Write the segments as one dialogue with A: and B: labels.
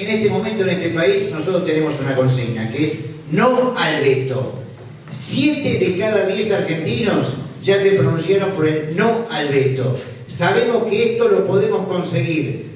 A: En este momento en este país nosotros tenemos una consigna que es no al veto. Siete de cada diez argentinos ya se pronunciaron por el no al veto. Sabemos que esto lo podemos conseguir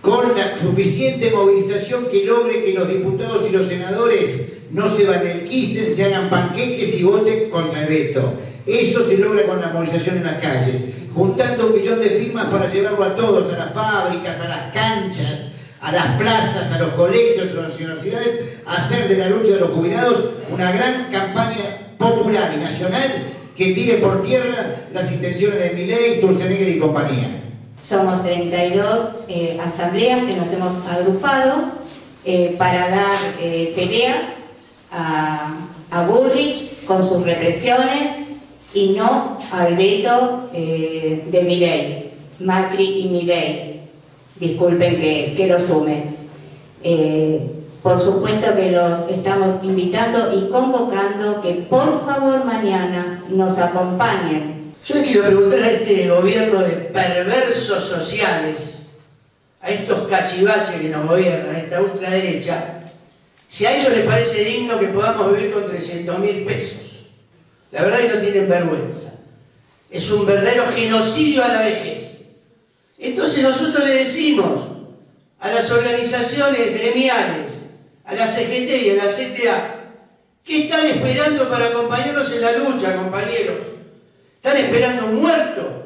A: con la suficiente movilización que logre que los diputados y los senadores no se van el quisen, se hagan panqueques y voten contra el veto. Eso se logra con la movilización en las calles, juntando un millón de firmas para llevarlo a todos, a las fábricas, a las canchas, a las plazas, a los colegios, a las universidades, a hacer de la lucha de los jubilados una gran campaña popular y nacional que tire por tierra las intenciones de Milei, Turcenegger y compañía.
B: Somos 32 eh, asambleas que nos hemos agrupado eh, para dar eh, pelea a, a, con sus represiones y no al veto de Milei, Macri y Milei. Disculpen que, que lo sumen. por supuesto que los estamos invitando y convocando que por favor mañana nos acompañen
C: yo quiero preguntar a este gobierno de perversos sociales, a estos cachivaches que nos gobiernan, a esta ultraderecha, si a ellos les parece digno que podamos vivir con 300 mil pesos. La verdad es que no tienen vergüenza. Es un verdadero genocidio a la vejez. Entonces nosotros le decimos a las organizaciones gremiales, a la CGT y a la CTA, ¿qué están esperando para acompañarnos en la lucha, compañeros? Están esperando muerto